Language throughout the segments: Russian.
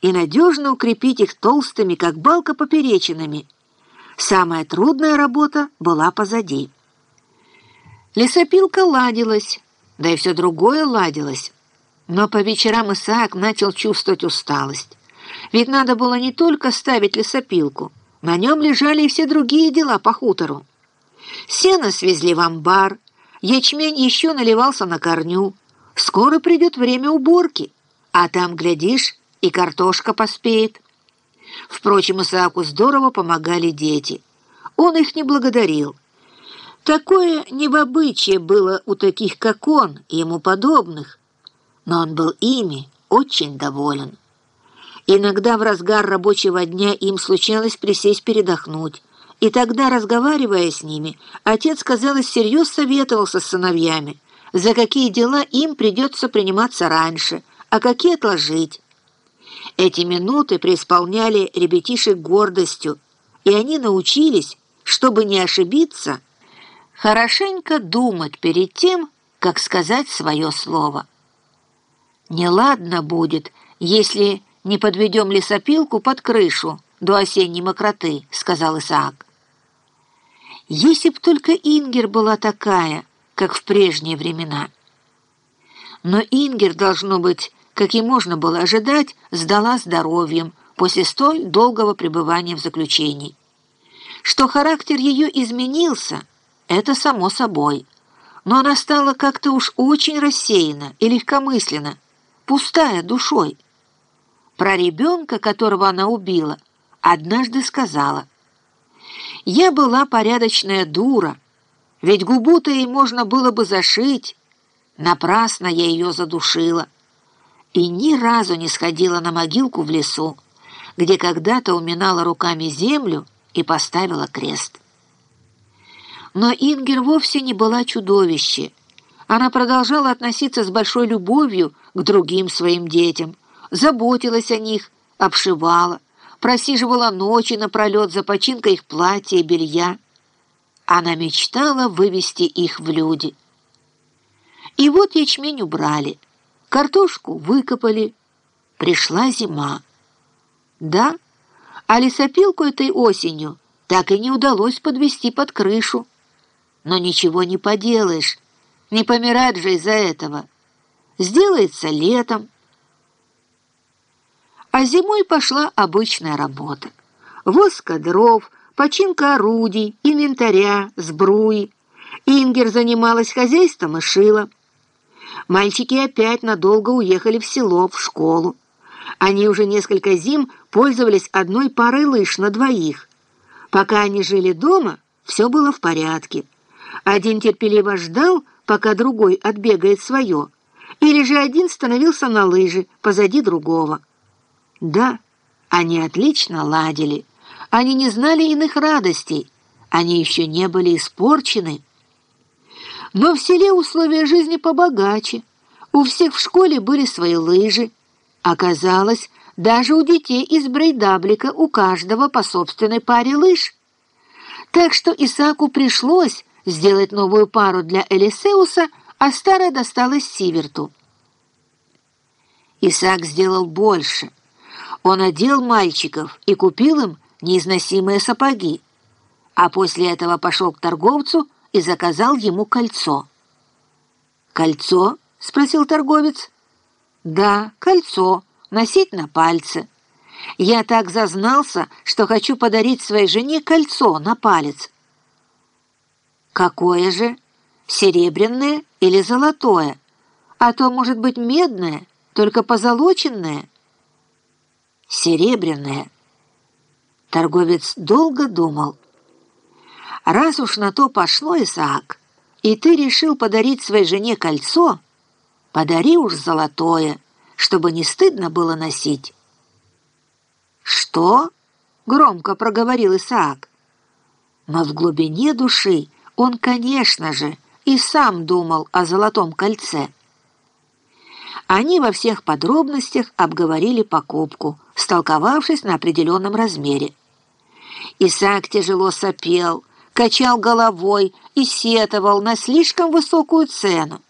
и надежно укрепить их толстыми, как балка, поперечинами. Самая трудная работа была позади. Лесопилка ладилась, да и все другое ладилось. Но по вечерам Исаак начал чувствовать усталость. Ведь надо было не только ставить лесопилку, на нем лежали и все другие дела по хутору. Сено свезли в амбар, ячмень еще наливался на корню. Скоро придет время уборки, а там, глядишь, и картошка поспеет. Впрочем, Исааку здорово помогали дети. Он их не благодарил. Такое не в обычае было у таких, как он, и ему подобных. Но он был ими очень доволен. Иногда в разгар рабочего дня им случалось присесть передохнуть. И тогда, разговаривая с ними, отец, казалось, всерьез советовался с сыновьями, за какие дела им придется приниматься раньше, а какие отложить. Эти минуты преисполняли ребятишек гордостью, и они научились, чтобы не ошибиться, хорошенько думать перед тем, как сказать свое слово. Неладно будет, если не подведем лесопилку под крышу до осенней мокроты, сказал Исаак. Если б только Ингер была такая, как в прежние времена. Но Ингер, должно быть, как и можно было ожидать, сдала здоровьем после столь долгого пребывания в заключении. Что характер ее изменился, это само собой. Но она стала как-то уж очень рассеяна и легкомысленно, пустая душой. Про ребенка, которого она убила, однажды сказала, «Я была порядочная дура, ведь губу-то ей можно было бы зашить. Напрасно я ее задушила» и ни разу не сходила на могилку в лесу, где когда-то уминала руками землю и поставила крест. Но Ингер вовсе не была чудовище. Она продолжала относиться с большой любовью к другим своим детям, заботилась о них, обшивала, просиживала ночи напролет за починкой их платья и белья. Она мечтала вывести их в люди. И вот ячмень убрали — Картошку выкопали. Пришла зима. Да, а лесопилку этой осенью так и не удалось подвести под крышу. Но ничего не поделаешь, не помирать же из-за этого. Сделается летом. А зимой пошла обычная работа. Воска дров, починка орудий, инвентаря, сбруи. Ингер занималась хозяйством и шила. Мальчики опять надолго уехали в село, в школу. Они уже несколько зим пользовались одной парой лыж на двоих. Пока они жили дома, все было в порядке. Один терпеливо ждал, пока другой отбегает свое, или же один становился на лыжи позади другого. Да, они отлично ладили. Они не знали иных радостей. Они еще не были испорчены. Но в селе условия жизни побогаче. У всех в школе были свои лыжи. Оказалось, даже у детей из Брейдаблика у каждого по собственной паре лыж. Так что Исаку пришлось сделать новую пару для Элисеуса, а старая досталась Сиверту. Исаак сделал больше. Он одел мальчиков и купил им неизносимые сапоги, а после этого пошел к торговцу и заказал ему кольцо. «Кольцо?» — спросил торговец. «Да, кольцо, носить на пальце. Я так зазнался, что хочу подарить своей жене кольцо на палец». «Какое же? Серебряное или золотое? А то, может быть, медное, только позолоченное?» «Серебряное». Торговец долго думал. Раз уж на то пошло, Исаак, и ты решил подарить своей жене кольцо, подари уж золотое, чтобы не стыдно было носить. «Что?» — громко проговорил Исаак. Но в глубине души он, конечно же, и сам думал о золотом кольце. Они во всех подробностях обговорили покупку, столковавшись на определенном размере. Исаак тяжело сопел, качал головой и сетовал на слишком высокую цену.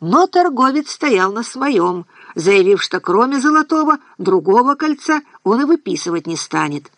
Но торговец стоял на своем, заявив, что кроме золотого другого кольца он и выписывать не станет.